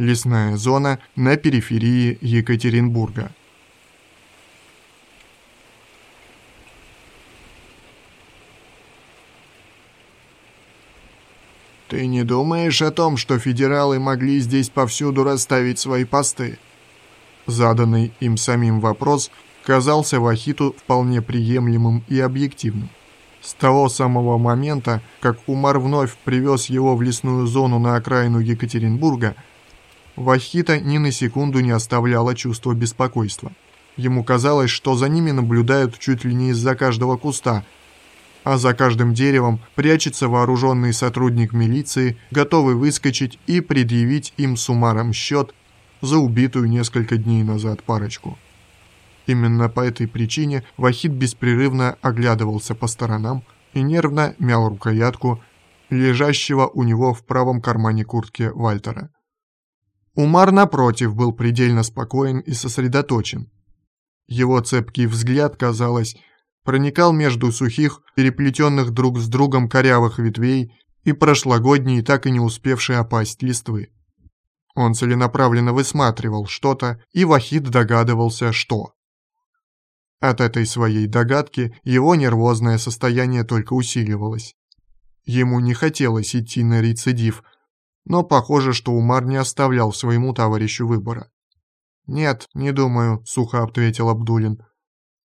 лесная зона на периферии Екатеринбурга. «Ты не думаешь о том, что федералы могли здесь повсюду расставить свои посты?» Заданный им самим вопрос казался Вахиту вполне приемлемым и объективным. С того самого момента, как Умар вновь привез его в лесную зону на окраину Екатеринбурга, Вахита ни на секунду не оставляло чувство беспокойства. Ему казалось, что за ними наблюдают чуть ли не из-за каждого куста, а за каждым деревом прячется вооруженный сотрудник милиции, готовый выскочить и предъявить им с Умаром счет за убитую несколько дней назад парочку. Именно по этой причине Вахид беспрерывно оглядывался по сторонам и нервно мял рукоятку лежащего у него в правом кармане куртки Вальтера. Умар, напротив, был предельно спокоен и сосредоточен. Его цепкий взгляд, казалось, проникал между сухих, переплетенных друг с другом корявых ветвей и прошлогодней, так и не успевшей опасть листвы. Он целенаправленно высматривал что-то, и Вахид догадывался, что. От этой своей догадки его нервозное состояние только усиливалось. Ему не хотелось идти на рецидив, но похоже, что Умар не оставлял своему товарищу выбора. «Нет, не думаю», — сухо ответил Абдулин.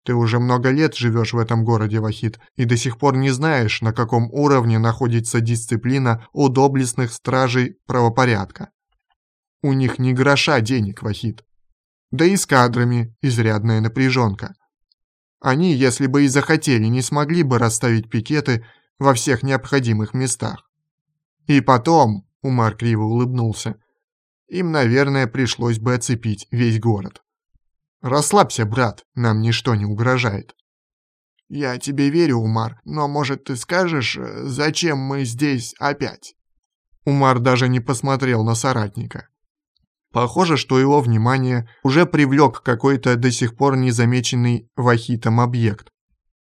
«Ты уже много лет живешь в этом городе, Вахид, и до сих пор не знаешь, на каком уровне находится дисциплина у доблестных стражей правопорядка. У них ни гроша денег, Вахид. Да и с кадрами изрядная напряженка. Они, если бы и захотели, не смогли бы расставить пикеты во всех необходимых местах. И потом, Умар криво улыбнулся, им, наверное, пришлось бы оцепить весь город. Расслабься, брат, нам ничто не угрожает. Я тебе верю, Умар, но, может, ты скажешь, зачем мы здесь опять? Умар даже не посмотрел на соратника. Похоже, что его внимание уже привлек какой-то до сих пор незамеченный вахитом объект,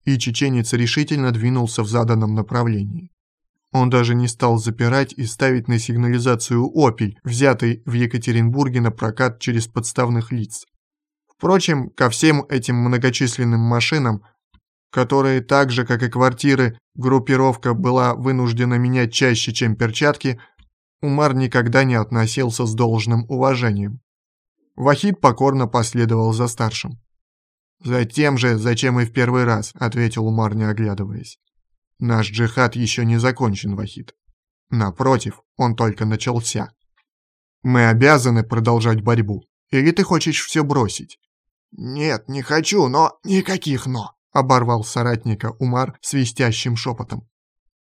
и чеченец решительно двинулся в заданном направлении. Он даже не стал запирать и ставить на сигнализацию «Опель», взятый в Екатеринбурге на прокат через подставных лиц. Впрочем, ко всем этим многочисленным машинам, которые так же, как и квартиры, группировка была вынуждена менять чаще, чем перчатки – Умар никогда не относился с должным уважением. Вахид покорно последовал за старшим. «Затем же, зачем и в первый раз», — ответил Умар, не оглядываясь. «Наш джихад еще не закончен, Вахид. Напротив, он только начался. Мы обязаны продолжать борьбу. Или ты хочешь все бросить?» «Нет, не хочу, но никаких «но», — оборвал соратника Умар свистящим шепотом.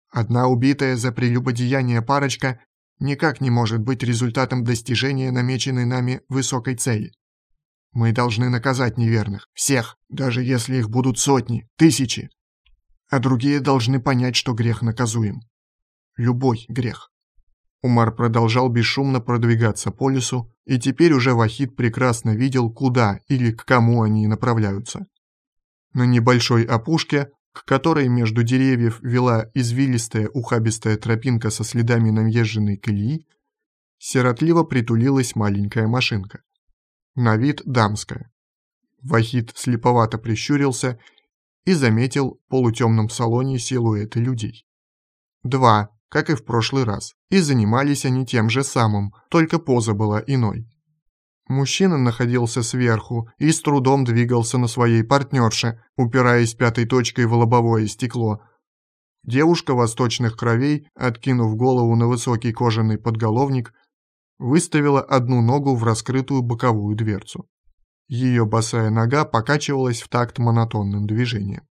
Одна убитая за прелюбодеяние парочка никак не может быть результатом достижения намеченной нами высокой цели. Мы должны наказать неверных, всех, даже если их будут сотни, тысячи. А другие должны понять, что грех наказуем. Любой грех. Умар продолжал бесшумно продвигаться по лесу, и теперь уже Вахид прекрасно видел, куда или к кому они направляются. На небольшой опушке к которой между деревьев вела извилистая ухабистая тропинка со следами наезженной колеи, сиротливо притулилась маленькая машинка. На вид дамская. Вахид слеповато прищурился и заметил в полутемном салоне силуэты людей. Два, как и в прошлый раз, и занимались они тем же самым, только поза была иной. Мужчина находился сверху и с трудом двигался на своей партнерше, упираясь пятой точкой в лобовое стекло. Девушка восточных кровей, откинув голову на высокий кожаный подголовник, выставила одну ногу в раскрытую боковую дверцу. Ее босая нога покачивалась в такт монотонным движением.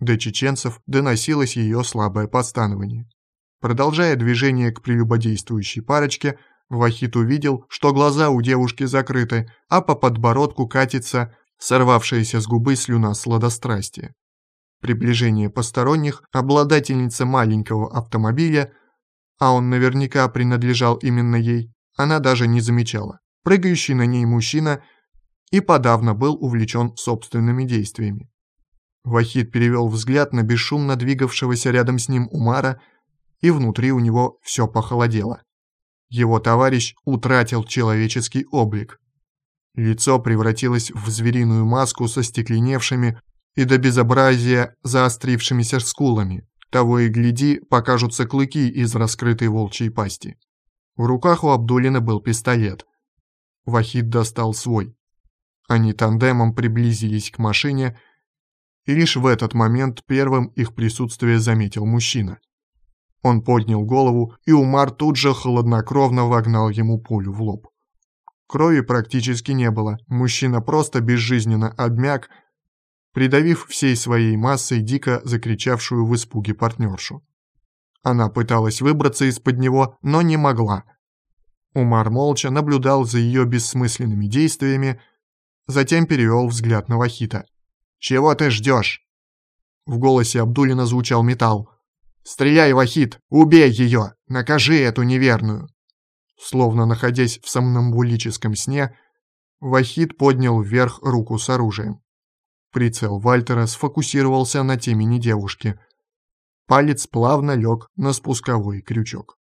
До чеченцев доносилось ее слабое постанование. Продолжая движение к прелюбодействующей парочке, Вахит увидел, что глаза у девушки закрыты, а по подбородку катится сорвавшаяся с губы слюна сладострастия. Приближение посторонних, обладательница маленького автомобиля, а он наверняка принадлежал именно ей, она даже не замечала. Прыгающий на ней мужчина и подавно был увлечен собственными действиями. Вахид перевел взгляд на бесшумно двигавшегося рядом с ним Умара, и внутри у него все похолодело. Его товарищ утратил человеческий облик. Лицо превратилось в звериную маску со стекленевшими и до безобразия заострившимися скулами. Того и гляди, покажутся клыки из раскрытой волчьей пасти. В руках у Абдулина был пистолет. Вахид достал свой. Они тандемом приблизились к машине, и лишь в этот момент первым их присутствие заметил мужчина. Он поднял голову, и Умар тут же холоднокровно вогнал ему пулю в лоб. Крови практически не было, мужчина просто безжизненно обмяк, придавив всей своей массой дико закричавшую в испуге партнершу. Она пыталась выбраться из-под него, но не могла. Умар молча наблюдал за ее бессмысленными действиями, затем перевел взгляд на Вахита. «Чего ты ждешь?» В голосе Абдулина звучал металл. «Стреляй, Вахит! Убей ее! Накажи эту неверную!» Словно находясь в сомнамбулическом сне, Вахид поднял вверх руку с оружием. Прицел Вальтера сфокусировался на темени девушки. Палец плавно лег на спусковой крючок.